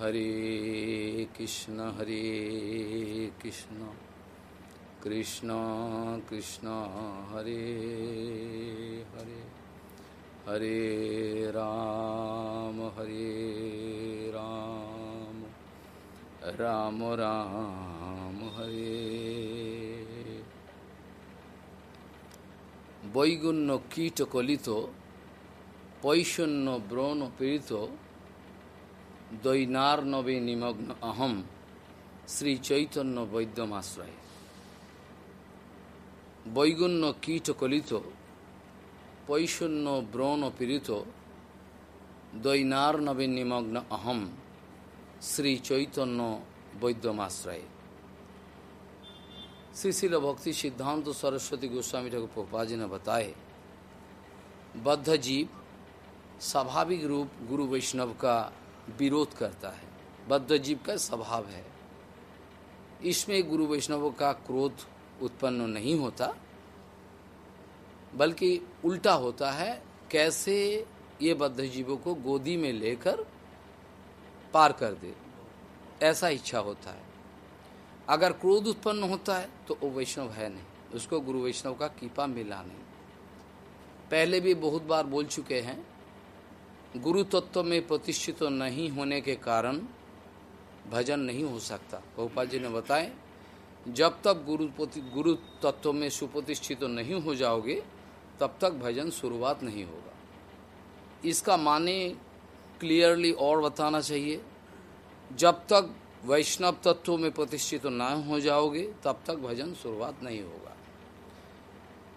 হরে কৃষ্ণ হরে কৃষ্ণ। কৃষ্ণ কৃষ্ণ, হরে হরে। হরে রাম হরে রাম। রাম রাম, হরে। বৈগুণ্য কীটকলিত পৈষণ্য ব্রণ পীড়িত দৈনার নবে নিমগ্ন অহম শ্রী চৈতন্য বৈদ্যমাশ্রয় বৈগুণ্য কীট কলিত পৈশন্য ব্রণ পীড়িত দৈনার নবে নিমগ্ন অহম শ্রী চৈতন্য বৈদ্যমাশ্রয় श्री भक्ति सिद्धांत सरस्वती गोस्वामी ठाकुर पोपा जी ने बताए बद्ध जीव स्वाभाविक रूप गुरु वैष्णव का विरोध करता है। बद्ध जीव का स्वभाव है। इसमें गुरु वैष्णवों का क्रोध उत्पन्न नहीं होता, बल्कि उल्टा होता है, कैसे ये बद्ध जीवों को गोदी में लेकर पार कर दे। ऐसा इच्छा होता है। अगर क्रोध उत्पन्न होता है तो वो वैष्णव है नहीं। उसको गुरु वैष्णव का कीपा मिला नहीं। पहले भी बहुत बार बोल चुके हैं गुरु तत्व में प्रतिष्ठित नहीं होने के कारण भजन नहीं हो सकता। गोपाल जी ने बताए जब तक गुरु गुरु तत्व में सुप्रतिष्ठित नहीं हो जाओगे, तब तक भजन शुरुआत नहीं होगा। इसका माने क्लियरली और बताना चाहिए, जब तक वैष्णव तत्वों में प्रतिष्ठित न हो जाओगे, तब तक भजन शुरुआत नहीं होगा।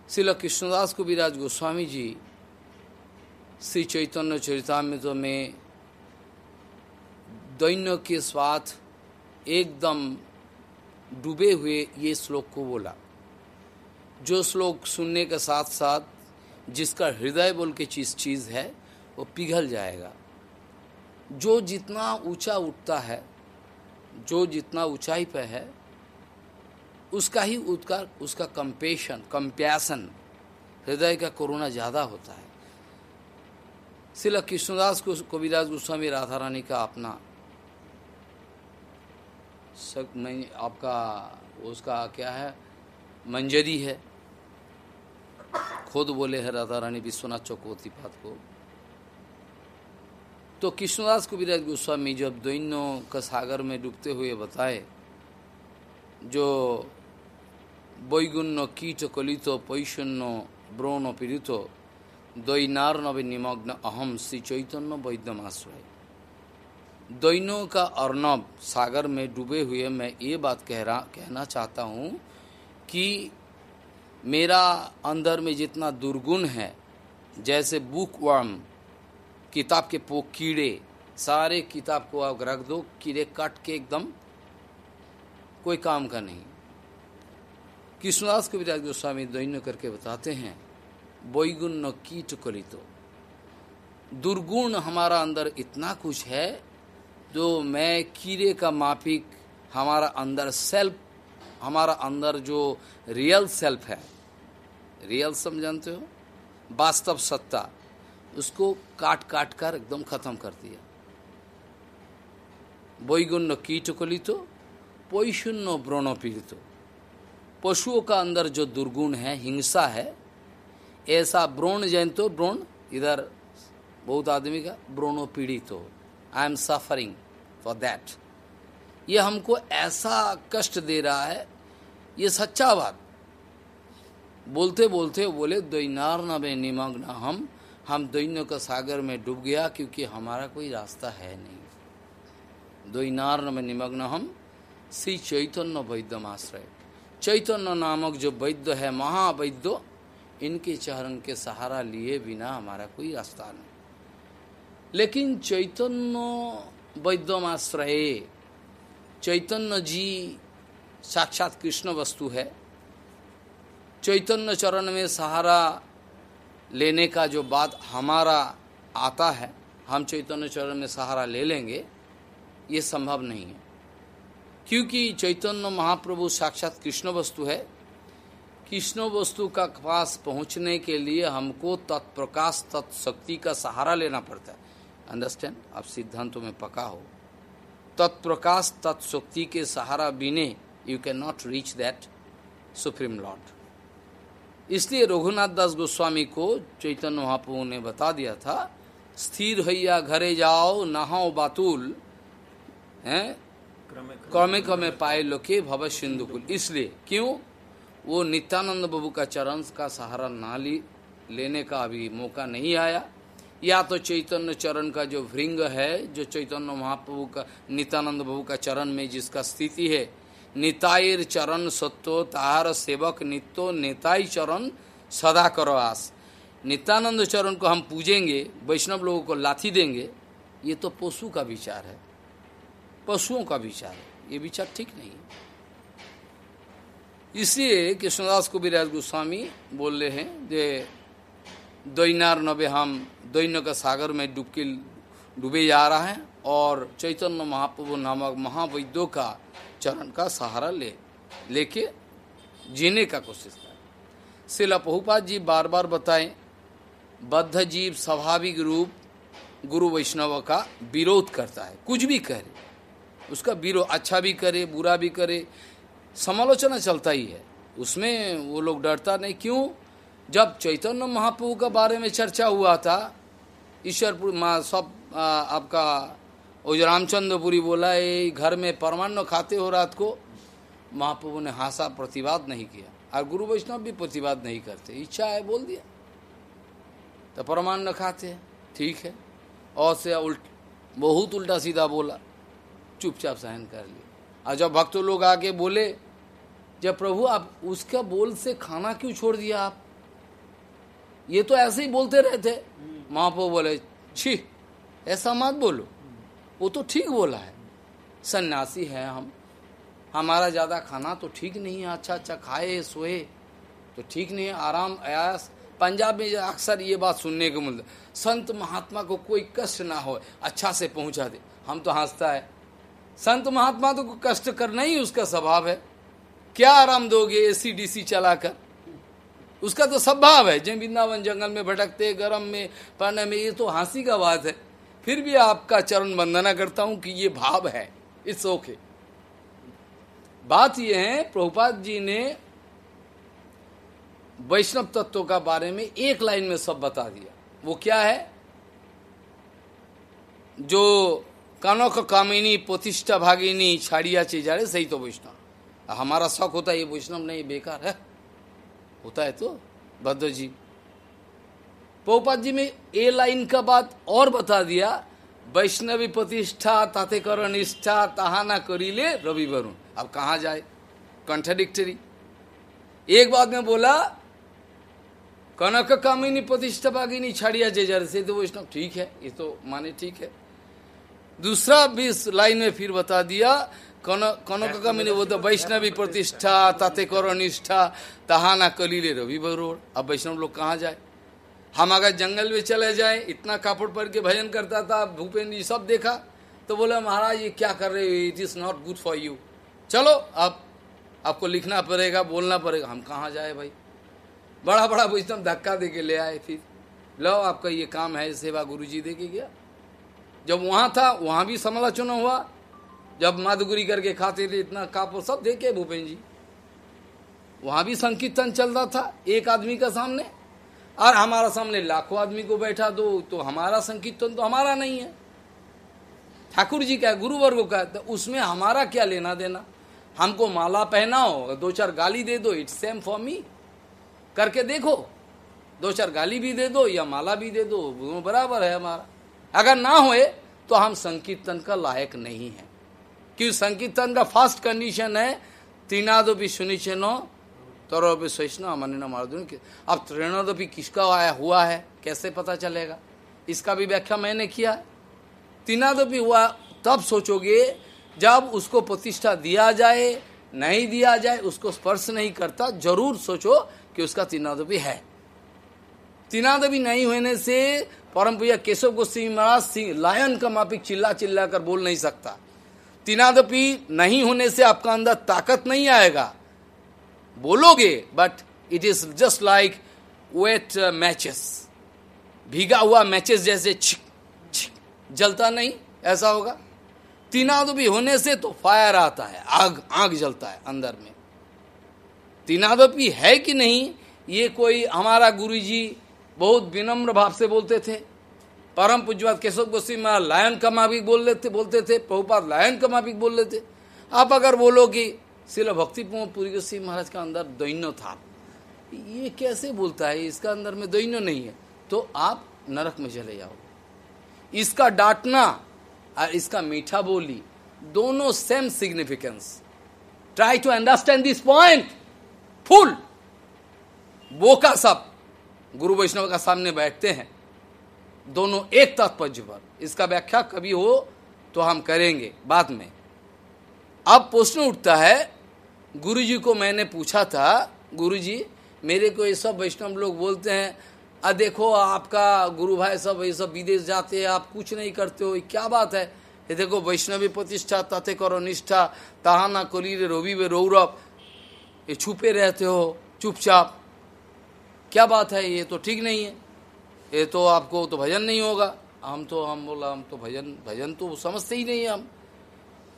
श्रील कृष्णदास को विराज गोस्वामी जी श्री चैतन्य चरितमृत में दैन्य के स्वाद एकदम डूबे हुए ये श्लोक को बोला। जो श्लोक सुनने के साथ साथ जिसका हृदय बोल के चीज़ चीज़ है, वो पिघल जाएगा। जो जितना ऊँचा उठता है, जो जितना ऊंचाई पे है, उसका ही उसका उसका कंपेशन कंप्यासन हृदय का कोरोना ज़्यादा होता है। शिल कृष्णदास को कविराज गोस्वामी राधा रानी का अपना सक नहीं आपका उसका क्या है मंजरी है खुद बोले है राधा रानी विश्वनाथ चौकोती पात को तो कृष्णदास को विराज गोस्वामी जब दैन्यों का सागर में डूबते हुए बताए जो বৈগুণ্য কীট কলিত পৈশন্য ব্রণ পীড়িত दैनार नवे निमग्न अहम श्री चैतन्य वैद्यमाश्रय। दैनों का अर्नब सागर में डूबे हुए मैं ये बात कह रहा कहना चाहता हूँ कि मेरा अंदर में जितना दुर्गुण है, जैसे बुक वर्म किताब के पो, कीड़े, सारे किताब को आप रख दो, कीड़े काट के एकदम कोई काम का नहीं। कृष्णदास कविराज गोस्वामी दैन्य करके बताते हैं वैगुण्य कीट कलितो दुर्गुण हमारा अंदर इतना कुछ है, जो मैं कीड़े का मापिक हमारा अंदर सेल्फ हमारा अंदर जो रियल सेल्फ है। रियल सम जानते हो? वास्तव सत्ता, उसको काट काट कर एकदम खत्म कर दिया। कीट कलितो पैशून्य व्रण पशुओं का अंदर जो दुर्गुण है, हिंसा है ऐसा ब्रोण जैन तो ब्रोण, इधर बहुत आदमी का, ब्रोणो पीड़ित हो। I am suffering for that ये हमको ऐसा कष्ट दे रहा है, ये सच्चा बात। बोलते बोलते बोले दैनार नबे निमग्न हम। हम दैन्य का सागर में डूब गया क्योंकि हमारा कोई रास्ता है नहीं। दैनार में निमग्न हम। श्री चैतन्य वैद्यमाश्रय चैतन्य नामक जो वैद्य है, महावैद्य इनके चरण के सहारा लिए बिना हमारा कोई रास्ता नहीं। लेकिन चैतन्य वैद्यमाश्रय चैतन्य जी साक्षात कृष्ण वस्तु है। चैतन्य चरण में सहारा लेने का जो बात हमारा आता है, हम चैतन्य चरण में सहारा ले लेंगे, ये संभव नहीं है। क्योंकि चैतन्य महाप्रभु साक्षात कृष्ण वस्तु है कृष्ण वस्तु का पास पहुँचने के लिए हमको तत्प्रकाश तत्शक्ति का सहारा लेना पड़ता है। अंडरस्टैंड आप सिद्धांतों में पका हो। तत्प्रकाश तत्शक्ति के सहारा बिने you can not reach that supreme lord इसलिए रघुनाथ दास गोस्वामी को चैतन्य महाप्रभु ने बता दिया था स्थिर हैया घरे जाओ नहाओ बातुल हैं? क्रमे क्रमे पाए लोके भव सिंधुकुल। इसलिए क्यों? वो नित्यानंद बाबू का चरण का सहारा ना ली, लेने का अभी मौका नहीं आया। या तो चैतन्य चरण का जो भृंग है, जो चैतन्य महाप्रभु का, नित्यानंद बाबू का चरण में जिसका स्थिति है नितायर चरण सत्यो तार सेवक नित्यो नेताई चरण सदा करो आस। नित्यानंद चरण को हम पूजेंगे, वैष्णव लोगों को लाथी देंगे, ये तो पशु का विचार है। पशुओं का विचार है, ये विचार ठीक नहीं है। इसलिए कृष्णदास को गोस्वामी बोल रहे हैं जे दैनार नबे हम दैन्य का सागर में डुबके डूबे जा रहा है और चैतन्य महाप्रभु नामक महावैद्यों का चरण का सहारा ले, लेके जीने का कोशिश कर शिला पहुपात जी बार बार बताएँ, बद्ध जीव स्वाभाविक रूप गुरु वैष्णव का विरोध करता है। कुछ भी करे, उसका विरोध अच्छा भी करे, बुरा भी करे समालोचना चलता ही है। उसमें वो लोग डरता नहीं। क्यों? जब चैतन्य महाप्रभु के बारे में चर्चा हुआ था ईश्वरपुर सब आ, आपका वो जो रामचंद्रपुरी बोला ये घर में परमाणु खाते हो रात को? महाप्रभु ने हासा प्रतिवाद नहीं किया। और गुरु वैष्णव भी प्रतिवाद नहीं करते। इच्छा है बोल दिया। तो परमाणु खाते हैं। ठीक है। और से उल्ट बहुत उल्टा सीधा बोला। चुपचाप सहन कर लिया। और जब भक्त लोग आके बोले, जब प्रभु, आप उसका बोल से खाना क्यों छोड़ दिया आप? ये तो ऐसे ही बोलते रहते। महाप्रभु बोले, छी, ऐसा मत बोलो। वो तो ठीक बोला है। सन्यासी है हम। हमारा ज़्यादा खाना तो ठीक नहीं है। अच्छा अच्छा खाए, सोए तो ठीक नहीं है। आराम, आयास। पंजाब में अक्सर ये बात सुनने को मिलता संत महात्मा को कोई कष्ट ना हो। अच्छा से पहुँचा दे। हम तो हंसता है। संत महात्मा तो कष्ट करना ही उसका स्वभाव है। क्या आराम दोगे एसी डीसी चलाकर? उसका तो स्वभाव है जब वृंदावन जंगल में भटकते, गर्म में पढ़ने में, ये तो हँसी का बात है। फिर भी आपका चरण वंदना करता हूँ कि ये भाव है, इट्स ओके। बात यह है, प्रभुपाद जी ने वैष्णव तत्व का बारे में एक लाइन में सब बता दिया। वो क्या है? जो कनक कामिनी प्रतिष्ठा भागिनी छाड़िया चीजारे सही तो वैष्णव हमारा शौक होता है ये वैष्णव नहीं बेकार है होता है तो भद्र जी पोपात जी में ए लाइन का बात और बता दिया वैष्णवी प्रतिष्ठा ताते कर निष्ठा तहाना करीले रवि वरुण अब कहा जाए कंट्राडिक्टरी एक बात में बोला कनक कामिनी प्रतिष्ठा भागिनी छाड़िया जे से तो वैष्णव ठीक है ये तो माने ठीक है दूसरा भी लाइन में फिर बता दिया, कौन कनक कामिनी वो तो वैष्णवी प्रतिष्ठा, ताते करो निष्ठा, तहाना कलीले रवि बरोड़। अब वैष्णव लोग कहाँ जाए? हम अगर जंगल में चले जाए, इतना कापड़ पड़ के भजन करता था भूपेन्द्र जी सब देखा तो बोला, महाराज, ये क्या कर रहे हो? It is not good for you चलो, अब, आपको लिखना पड़ेगा, बोलना पड़ेगा, हम कहाँ जाए भाई? बड़ा बड़ा वैष्णव धक्का दे के ले आए फिर। लो, आपका ये काम है, सेवा गुरु जी दे के गया। जब वहाँ था, वहाँ भी समालोचना हुआ। जब माधुगुरी करके खाते थे, इतना कापो, सब देखे भूपेन जी। वहाँ भी संकीर्तन चल रहा था, एक आदमी का सामने। और हमारा सामने लाखों आदमी को बैठा दो तो हमारा संकीर्तन तो हमारा नहीं है। ठाकुर जी का, गुरु वर्गो का तो उसमें हमारा क्या लेना देना? हमको माला पहनाओ, दो चार गाली दे दो, इट्स सेम फॉर मी करके देखो, दो चार गाली भी दे दो या माला भी दे दो बराबर है हमारा। अगर ना होए तो हम संकीर्तन का लायक नहीं है। क्योंकि संकीर्तन का फ़र्स्ट कंडीशन है तीनादोपि सुनिचनो तरोपि सहिष्णु मन मार्दुन अब त्रिणोदपि किसका आया, हुआ है? कैसे पता चलेगा? इसका भी व्याख्या मैंने किया। तीनादोपि हुआ, तब सोचोगे, जब उसको प्रतिष्ठा दिया जाए, नहीं दिया जाए, उसको स्पर्श नहीं करता, ज़रूर सोचो कि उसका तीनादपी है। तीनादपी नहीं होने से परम पूजा केशव गोस्वी महाराज सिंह, लायन का मापिक चिल्ला चिल्ला कर बोल नहीं सकता। तीनादपी नहीं होने से आपका अंदर ताकत नहीं आएगा। बोलोगे but it is just like wet matches भीगा हुआ मैचेस जैसे छिक छिक, जलता नहीं, ऐसा होगा। तीनादपी होने से तो फायर आता है, आग आग जलता है अंदर में। तीनादपी है कि नहीं, ये कोई हमारा गुरुजी बहुत विनम्र भाव से बोलते थे। परम पूज्यवाद केशव गोस्वी महाराज लायन का मापिक बोल लेते, बोलते थे प्रभुपात लायन का मापिक बोल लेते। आप अगर बोलो कि सिला भक्ति पुरी गोस्वी महाराज का अंदर दैन्य था, ये कैसे बोलता है? इसका अंदर में दैन्य नहीं है। तो आप नरक में चले जाओ। इसका डांटना और इसका मीठा बोली, दोनों same significance try to understand this point full. बोका सब। गुरु वैष्णव का सामने बैठते हैं। दोनों एक तात्पर्य पर। इसका व्याख्या कभी हो तो हम करेंगे बाद में। अब प्रश्न उठता है, गुरुजी को मैंने पूछा था, गुरुजी, मेरे को ये सब वैष्णव लोग बोलते हैं आ देखो, आपका गुरु भाई सब, ये सब विदेश जाते हैं, आप कुछ नहीं करते हो क्या बात है? ये देखो, वैष्णवी प्रतिष्ठा तथे करो निष्ठा, तहाना कोली रोबी वे रौरव। ये छुपे रहते हो, चुपचाप। क्या बात है, ये तो ठीक नहीं है। ये तो आपको तो भजन नहीं होगा। हम तो हम बोला, हम तो भजन भजन तो समझते ही नहीं हम।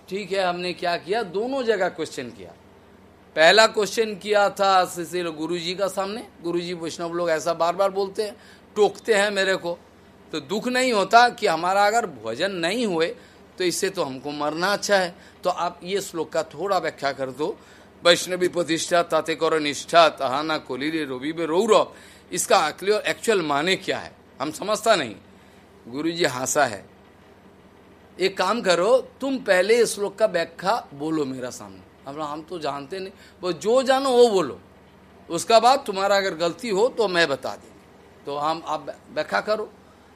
ठीक है, हमने क्या किया? दोनों जगह क्वेश्चन किया। पहला क्वेश्चन किया था गुरु जी का सामने। गुरु जी वैष्णव लोग ऐसा बार बार बोलते हैं, टोकते हैं मेरे को। तो दुख नहीं होता कि हमारा अगर भजन नहीं हुए तो इससे तो हमको मरना अच्छा है। तो आप ये श्लोक का थोड़ा व्याख्या कर दो। वैष्णवी प्रतिष्ठा ताते करो निष्ठा, तहाना कोली रोबी बे रौरव इसका एक्चुअल माने क्या है? हम समझता नहीं। गुरु जी हासा है। एक काम करो, तुम पहले इस श्लोक का व्याख्या बोलो मेरा सामने। हम हम तो जानते नहीं। वो जो जानो, वो बोलो। उसका बाद तुम्हारा अगर गलती हो तो मैं बता देंगे तो हम आप व्याख्या करो।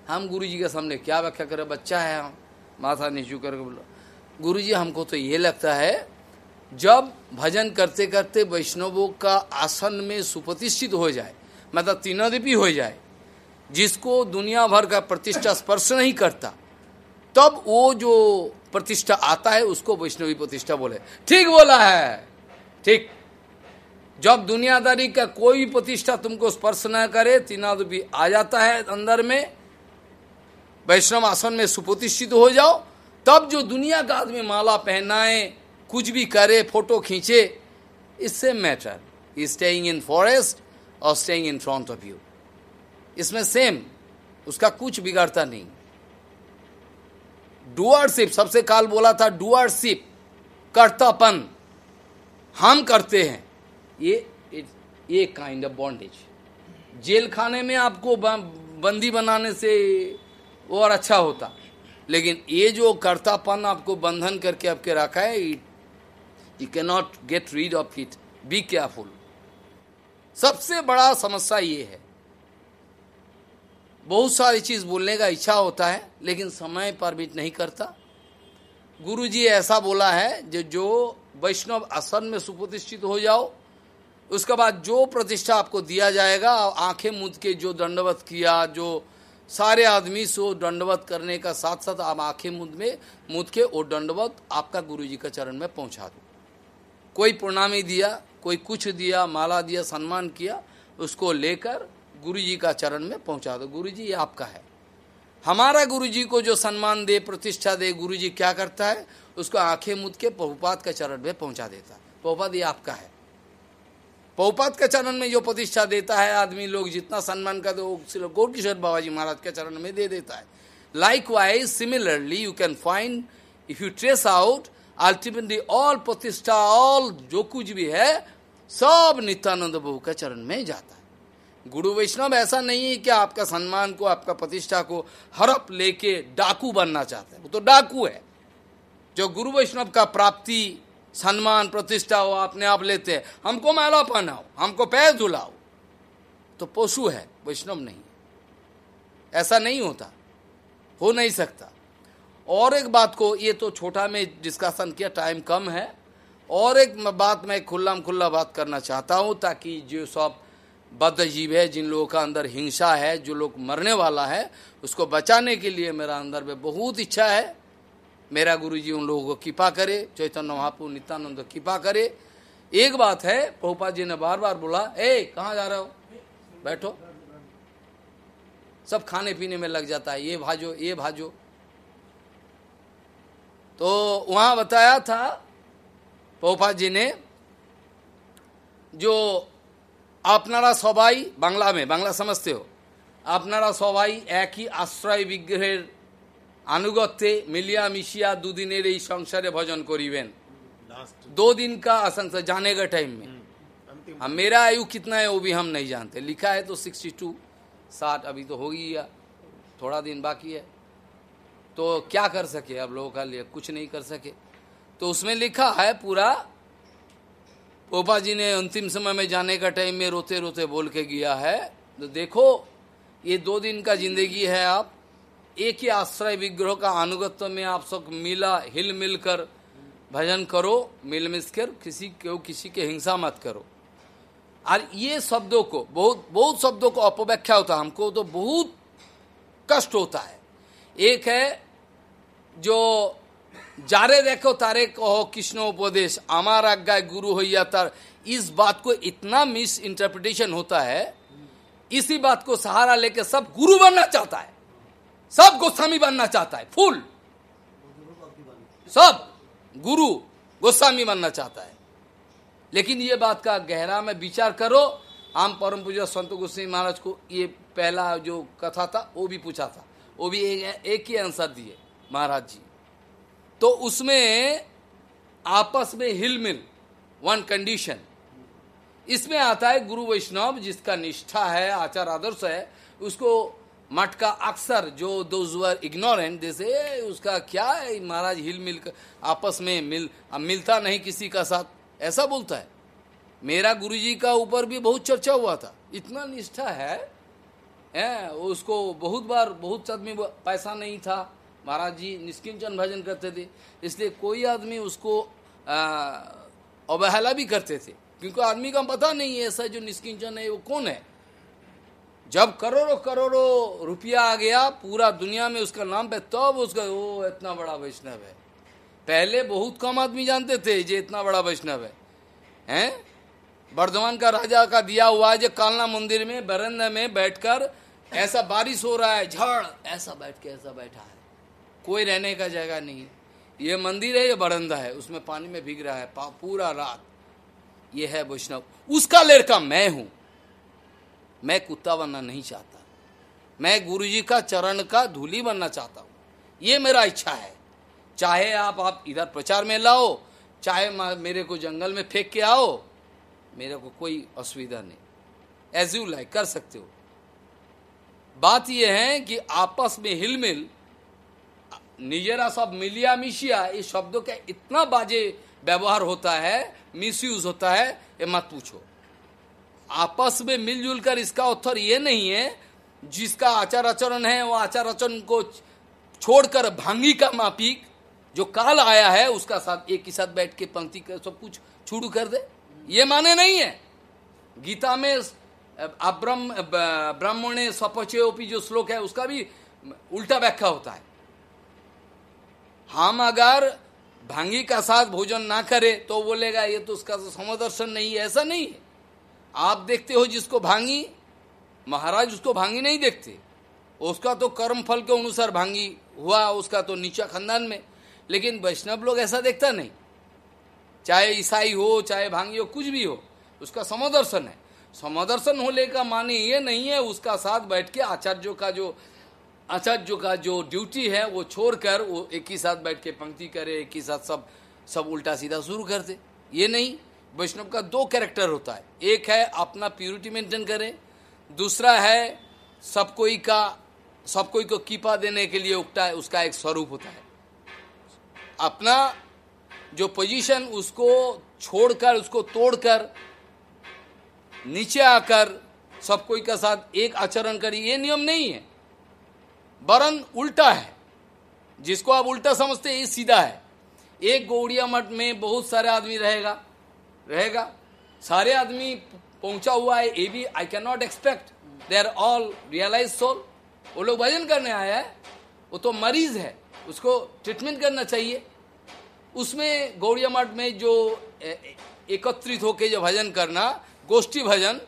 हम गुरु जी के सामने क्या व्याख्या करें? बच्चा है हम। माथा नीचू करके बोलो। गुरु जी हमको तो ये लगता है जब भजन करते करते वैष्णवों का आसन में सुप्रतिष्ठित हो जाए मतलब तीनोदीपी हो जाए, जिसको दुनिया भर का प्रतिष्ठा स्पर्श नहीं करता, तब वो जो प्रतिष्ठा आता है, उसको वैष्णवी प्रतिष्ठा बोले। ठीक बोला है। ठीक। जब दुनियादारी का कोई प्रतिष्ठा तुमको स्पर्श न करे, तीनादीपी आ जाता है अंदर में, वैष्णव आसन में सुप्रतिष्ठित हो जाओ, तब जो दुनिया का आदमी माला पहनाए कुछ भी करे, फ़ोटो खींचे, इससे matter is staying in forest और staying in front of you इसमें सेम उसका कुछ बिगाड़ता नहीं। डुअरशिप सबसे काल बोला था डुअरशिप कर्तापन। हम करते हैं। ये ये काइंड ऑफ़ बॉन्डेज जेल खाने में आपको बंदी बनाने से और अच्छा होता। लेकिन ये जो कर्तापन आपको बंधन करके आपके रखा है you can not get rid of it be careful सबसे बड़ा समस्या ये है। बहुत सारी चीज़ बोलने का इच्छा होता है, लेकिन समय परमिट नहीं करता। गुरु जी ऐसा बोला है जो जो वैष्णव आसन में सुप्रतिष्ठित हो जाओ, उसके बाद जो प्रतिष्ठा आपको दिया जाएगा, आँखें मुद के जो दंडवत किया, जो सारे आदमी सो दंडवत करने का साथ साथ आप आँखें मुद में मुद के वो दंडवत आपका गुरु जी का चरण में पहुँचा दो। कोई प्रणामी दिया, कोई कुछ दिया, माला दिया, सम्मान किया, उसको लेकर गुरु जी का चरण में पहुँचा दो। गुरु जी ये आपका है। हमारा गुरु जी को जो सम्मान दे, प्रतिष्ठा दे गुरु जी क्या करता है? उसको आँखें मुद के पहुपात के चरण में पहुँचा देता है। पहुपात ये आपका है। पहुपात के चरण में जो प्रतिष्ठा देता है, आदमी लोग जितना सम्मान कर दो गौर किशोर बाबा जी महाराज के चरण में दे देता है। Likewise similarly you can find if you trace out ultimately all प्रतिष्ठा ऑल जो कुछ भी है, सब नित्यानंद प्रभु के चरण में जाता है। गुरु वैष्णव, ऐसा नहीं है कि आपका सम्मान को, आपका प्रतिष्ठा को हड़प लेके डाकू बनना चाहते हैं। वो तो डाकू है। जो गुरु वैष्णव का प्राप्ति, सम्मान, प्रतिष्ठा हो अपने आप लेते हैं। हमको माला पहनाओ, हमको पैर धुलाओ। तो पशु है, वैष्णव नहीं ऐसा नहीं होता। हो नहीं सकता। और एक बात को, ये तो छोटा में डिस्कशन किया टाइम कम है। और एक बात मैं खुल्ला खुल्ला बात करना चाहता हूँ, ताकि जो सब बद्ध जीव है, जिन लोगों का अंदर हिंसा है, जो लोग मरने वाला है, उसको बचाने के लिए मेरा अंदर में बहुत इच्छा है। मेरा गुरु जी उन लोगों को कृपा करे, चैतन्य महापू नित्यानंद कृपा करे। एक बात है प्रभुपा जी ने बार बार बोला, ए, कहा जा रहे हो? बैठो। सब खाने पीने में लग जाता है। ये भाजो ये भाजो। तो वहां बताया था पोपा जी ने जो আপনারা সবাই বাংলা মে বাংলা সমঝতে হো আপনারা সবাই একই আশ্রয় বিগ্রহের আনুগত্যে মিলিয়া মিশিয়া দুদিনের এই সংসারে ভজন করিবেন दो दिन का असंख्य जाने का टाइम में अब मेरा आयु कितना है वो भी हम नहीं जानते लिखा है तो सिक्सटी टू साठ अभी तो हो गया थोड़ा दिन बाकी है तो क्या कर सके अब लोगों का लिए? कुछ नहीं कर सके। तो उसमें लिखा है पूरा पोपा जी ने अंतिम समय में जाने का टाइम में रोते रोते बोल के गया है। तो देखो, ये दो दिन का ज़िंदगी है आप। एक ही आश्रय विग्रह का अनुगत्व में आप सब मिला, हिल मिल कर भजन करो, मिल मिल कर किसी को, किसी के हिंसा मत करो। और ये शब्दों को, बहुत बहुत शब्दों को अपव्याख्या होता है। हमको तो बहुत कष्ट होता है। एक है जो जारे देखो तारे कहो कृष्ण उपदेश अमार आज्ञा गुरु हो तार इस बात को इतना मिस इंटरप्रिटेशन होता है इसी बात को सहारा लेके सब गुरु बनना चाहता है। सब गोस्वामी बनना चाहता है फुल। सब गुरु गोस्वामी बनना चाहता है। लेकिन ये बात का गहरा में विचार करो आम परम पूजा संत गोस्वामी महाराज को ये पहला जो कथा था वो भी पूछा था। वो भी एक, एक ही आंसर दिए। महाराज जी। तो उसमें आपस में हिलमिल वन कंडीशन इसमें आता है गुरु वैष्णव जिसका निष्ठा है आचार आदर्श है उसको मठ का अक्सर जो दोजर इग्नोरेंट जैसे उसका क्या है? महाराज हिल मिल आपस में मिल मिलता नहीं किसी का साथ। ऐसा बोलता है। मेरा गुरुजी का ऊपर भी बहुत चर्चा हुआ था। इतना निष्ठा है, है उसको बहुत बार बहुत आदमी पैसा नहीं था। महाराज जी निष्किंचन भजन करते थे, इसलिए कोई आदमी उसको अवहेला भी करते थे, क्योंकि आदमी का पता नहीं है ऐसा जो निष्किंचन है वो कौन है। जब करोड़ों करोड़ों रुपया आ गया पूरा दुनिया में उसका नाम पे, तब तो उसका वो इतना बड़ा वैष्णव है। पहले बहुत कम आदमी जानते थे जे इतना बड़ा वैष्णव है। हैं? वर्धमान का राजा का दिया हुआ है जो कालना मंदिर में, बरंदा में बैठकर ऐसा बारिश हो रहा है, झड़, ऐसा बैठ के, ऐसा बैठा है। कोई रहने का जगह नहीं है। ये मंदिर है, ये बरंदा है। उसमें पानी में भीग रहा है पूरा रात। ये है वैष्णव। उसका लड़का मैं हूँ। मैं कुत्ता बनना नहीं चाहता। मैं गुरुजी का चरण का धूली बनना चाहता हूँ। ये मेरा इच्छा है। चाहे आप आप इधर प्रचार में लाओ, चाहे मेरे को जंगल में फेंक के आओ, मेरे को कोई असुविधा नहीं। एज यू लाइक कर सकते हो। बात यह है कि आपस में हिलमिल निजेरा सब मिलिया मिशिया इस शब्दों का इतना बाजे व्यवहार होता है मिसयूज होता है ये मत पूछो आपस में मिलजुल कर इसका उत्तर ये नहीं है जिसका आचार आचरण है वो आचार आचरण को छोड़कर भांगी का मापिक जो काल आया है, उसका साथ एक ही साथ बैठ के पंक्ति कर सब कुछ छुड़ू कर दे। ये माने नहीं है। गीता में ब्राह्मण स्वपचयोपी जो श्लोक है, उसका भी उल्टा व्याख्या होता है। हम अगर भांगी का साथ भोजन ना करे तो बोलेगा, ये तो उसका तो समदर्शन नहीं है। ऐसा नहीं है। आप देखते हो जिसको भांगी, महाराज उसको भांगी नहीं देखते। उसका तो कर्म फल के अनुसार भांगी हुआ, उसका तो नीचा खानदान में। लेकिन वैष्णव लोग ऐसा देखता नहीं। चाहे ईसाई हो, चाहे भांगी हो, कुछ भी हो, उसका समदर्शन है। समदर्शन होने का माने ये नहीं है, उसका साथ बैठ के आचार्यों का जो आचार्य का जो ड्यूटी है, वो छोड़कर वो एक ही साथ बैठ के पंक्ति करे, एक ही साथ सब सब उल्टा सीधा शुरू कर दे ये नहीं, वैष्णव का दो कैरेक्टर होता है। एक है अपना प्योरिटी मेंटेन करे, दूसरा है सब कोई का, सब कोई को कीपा देने के लिए उगता है, उसका एक स्वरूप होता है। अपना जो पोजीशन उसको छोड़कर, उसको तोड़कर, नीचे आकर सब कोई का साथ एक आचरण करी, ये नियम नहीं है। वरन उल्टा है, जिसको आप उल्टा समझते हैं, ये सीधा है। एक गौड़िया मठ में बहुत सारे आदमी रहेगा रहेगा। सारे आदमी पहुँचा हुआ है, ये भी I can not expect they are all realise soul वो लोग भजन करने आया है, वो तो मरीज़ है, उसको ट्रीटमेंट करना चाहिए। उसमें गौड़िया मठ में जो एकत्रित होके जो भजन करना, गोष्ठी भजन,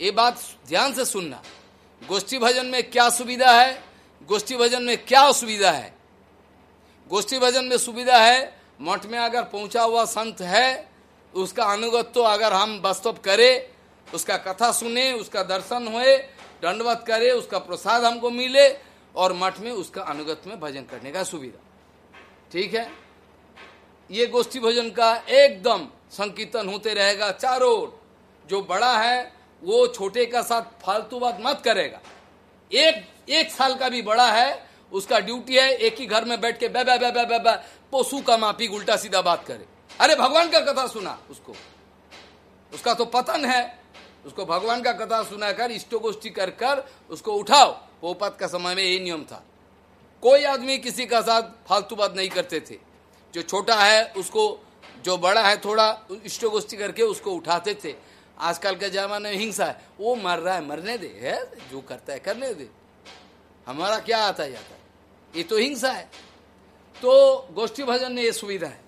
ये बात ध्यान से सुनना। गोष्ठी भजन में क्या सुविधा है? गोष्ठी भजन में क्या असुविधा है? गोष्ठी भजन में सुविधा है, मठ में अगर पहुँचा हुआ संत है, उसका अनुगत तो अगर हम वास्तव करें, उसका कथा सुने, उसका दर्शन हुए, दंडवत करे, उसका प्रसाद हमको मिले, और मठ में उसका अनुगत में भजन करने का सुविधा। ठीक है? ये गोष्ठी भजन का एकदम संकीर्तन होते रहेगा चारों जो बड़ा है, वो छोटे का साथ फालतू बात मत करेगा। एक एक साल का भी बड़ा है, उसका ड्यूटी है, एक ही घर में बैठ के बे बे बे बे बे पोसू का माफ़ी उल्टा सीधा बात करे। अरे भगवान का कथा सुना उसको। उसका तो पतन है। उसको भगवान का कथा सुनाकर इष्टो गोष्ठी कर कर उसको उठाओ। पोपत का समय में यही नियम था। कोई आदमी किसी का साथ फालतू बात नहीं करते थे। जो छोटा है, उसको, जो बड़ा है थोड़ा इष्टो गोष्ठी करके उसको उठाते थे। आजकल के जमाने में हिंसा है। वो मर रहा है मरने दे है? जो करता है करने दे। हमारा क्या आता जाता है ये तो हिंसा है। तो गोष्ठी भजन में ये सुविधा है।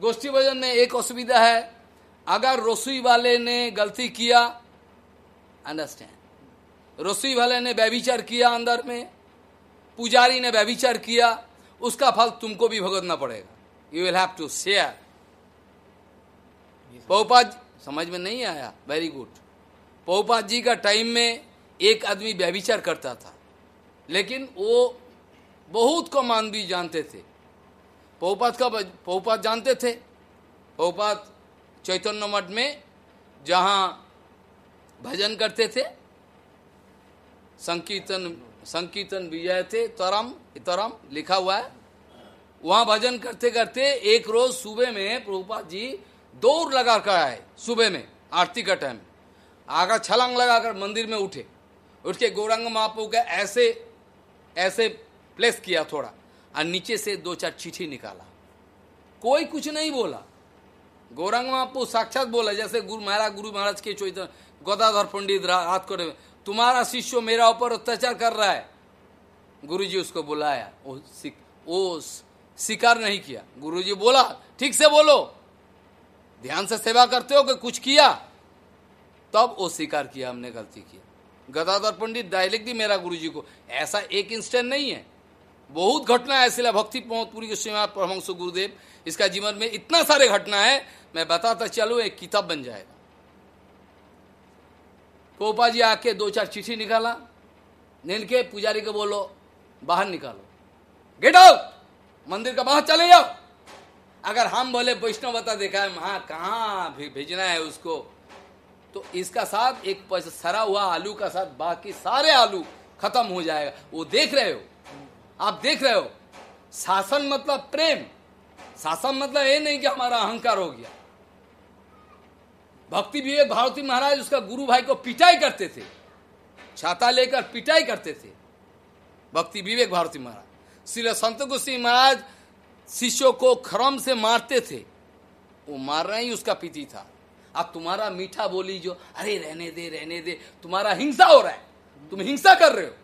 गोष्ठी भजन में एक असुविधा है। अगर रसोई वाले ने गलती किया अंडरस्टैंड रसोई वाले ने व्यभिचार किया अंदर में पुजारी ने व्यभिचार किया उसका फल तुमको भी भुगतना पड़ेगा। You will have to share बहुपात समझ में नहीं आया? वेरी गुड पहुपात जी का टाइम में एक आदमी व्यभिचार करता था। लेकिन वो बहुत कम आदमी जानते थे। पहुपात का पहुपात जानते थे? पहुपात चैतन्य मठ में जहाँ भजन करते थे, संकीर्तन संकीर्तन विजय थे, तरम तरम लिखा हुआ है। वहाँ भजन करते करते एक रोज सुबह में प्रभुपाद जी दौड़ लगा कर आए सुबह में, आरती का टाइम आकर छलांग लगाकर मंदिर में उठे। उठ के गौरंग महापू का ऐसे ऐसे प्लेस किया थोड़ा। और नीचे से दो चार चिट्ठी निकाला। कोई कुछ नहीं बोला। गौरंग महापू साक्षात बोला, जैसे गुरु महाराज गुरु महाराज के चैतन्य गोदाधर पंडित रात को तुम्हारा शिष्य मेरा ऊपर अत्याचार कर रहा है। गुरु जी उसको बुलाया। वो वो स्वीकार नहीं किया। गुरु जी बोला, ठीक से बोलो। ध्यान से सेवा करते हो कि कुछ किया? तब वो स्वीकार किया, हमने गलती की गदाधर पंडित डायलेक्ट दी मेरा गुरु जी को, ऐसा एक इंस्टेंट नहीं है। बहुत घटना इसलिए भक्ति पूरी के श्रीमान परमंश गुरुदेव, इसका जीवन में इतना सारे घटना है, मैं बताता चलू, एक किताब बन जाएगा। पोपा जी आके दो चार चिट्ठी निकाला नील के पुजारी को बोलो, बाहर निकालो। गेट आउट मंदिर का बाहर चले जाओ। अगर हम बोले वैष्णवता देखा है वहाँ कहा भेजना है उसको? तो इसका साथ एक सरा हुआ आलू का साथ बाकी सारे आलू खत्म हो जाएगा। वो देख रहे हो? आप देख रहे हो? शासन मतलब प्रेम। शासन मतलब ये नहीं कि हमारा अहंकार हो गया। भक्ति विवेक भारती महाराज उसका गुरु भाई को पिटाई करते थे। छाता लेकर पिटाई करते थे। भक्ति विवेक भारती महाराज। श्री संत गोस्वी महाराज शिष्यों को खरम से मारते थे। वो मारना ही उसका पीति था। अब तुम्हारा मीठा बोली जो, अरे, रहने दे रहने दे, तुम्हारा हिंसा हो रहा है। तुम हिंसा कर रहे हो।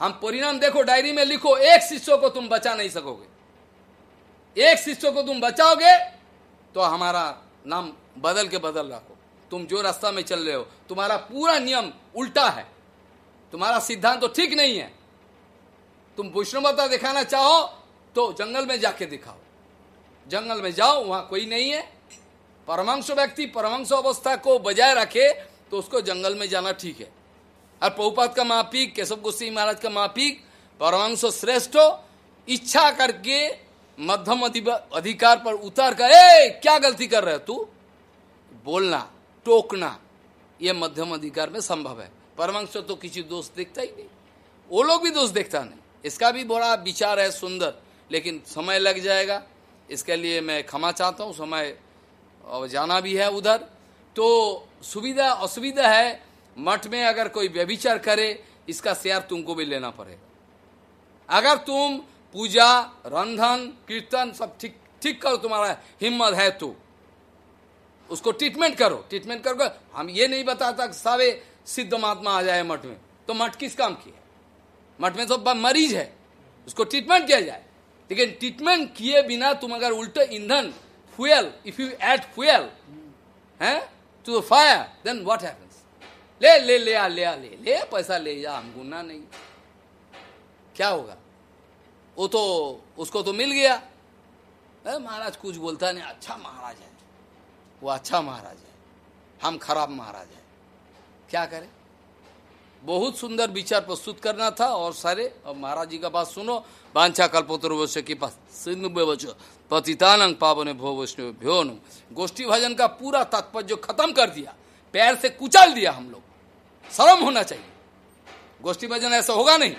हम परिणाम देखो, डायरी में लिखो, एक शिष्य को तुम बचा नहीं सकोगे। एक शिष्य को तुम बचाओगे तो हमारा नाम बदल के बदल रखो। तुम जो रास्ता में चल रहे हो, तुम्हारा पूरा नियम उल्टा है। तुम्हारा सिद्धांत तो ठीक नहीं है। तुम वैष्णवता दिखाना चाहो तो जंगल में जाके दिखाओ। जंगल में जाओ, वहाँ कोई नहीं है। परमांश व्यक्ति परमांश अवस्था को बजाय रखे तो उसको जंगल में जाना ठीक है। और प्रभुपात का मापिक केशव गोस्वी महाराज का मापिक परमांश श्रेष्ठ, इच्छा करके मध्यम अधिकार पर उतार कर, ए, क्या गलती कर रहे तू? बोलना, टोकना, ये मध्यम अधिकार में संभव है। परमांश तो किसी दोष देखता ही नहीं। वो लोग भी दोष देखता नहीं। इसका भी बड़ा विचार है सुंदर। लेकिन समय लग जाएगा। इसके लिए मैं क्षमा चाहता हूँ, समय जाना भी है उधर। तो सुविधा, असुविधा है, मठ में अगर कोई व्यभिचार करे, इसका शेयर तुमको भी लेना पड़ेगा अगर तुम पूजा, रंधन, कीर्तन सब ठीक ठीक करो, तुम्हारा हिम्मत है तो। उसको ट्रीटमेंट करो। ट्रीटमेंट करो हम ये नहीं बताता कि सारे सिद्ध महात्मा आ जाए मठ में। तो मठ किस काम की है? मठ में तो मरीज़ है। उसको ट्रीटमेंट किया जाए। लेकिन ट्रीटमेंट किए बिना तुम अगर उल्टे ईंधन fuel if you add fuel है to fire then what happens ले ले ले, आ ले आ, ले ले, पैसा ले जा हम गुना नहीं। क्या होगा? वो तो उसको तो मिल गया। महाराज कुछ बोलता नहीं अच्छा महाराज है। वो अच्छा महाराज है। हम खराब महाराज है। क्या करें? बहुत सुंदर विचार प्रस्तुत करना था। और सारे और महाराज जी का बात सुनो। बांछा कल्पोत्तर की सिंधु पतितानंग पावन भो वैष्णव भ्योन। गोष्ठी भजन का पूरा तात्पर्य जो खत्म कर दिया। पैर से कुचल दिया हम लोग। शर्म होना चाहिए। गोष्ठी भजन ऐसा होगा नहीं।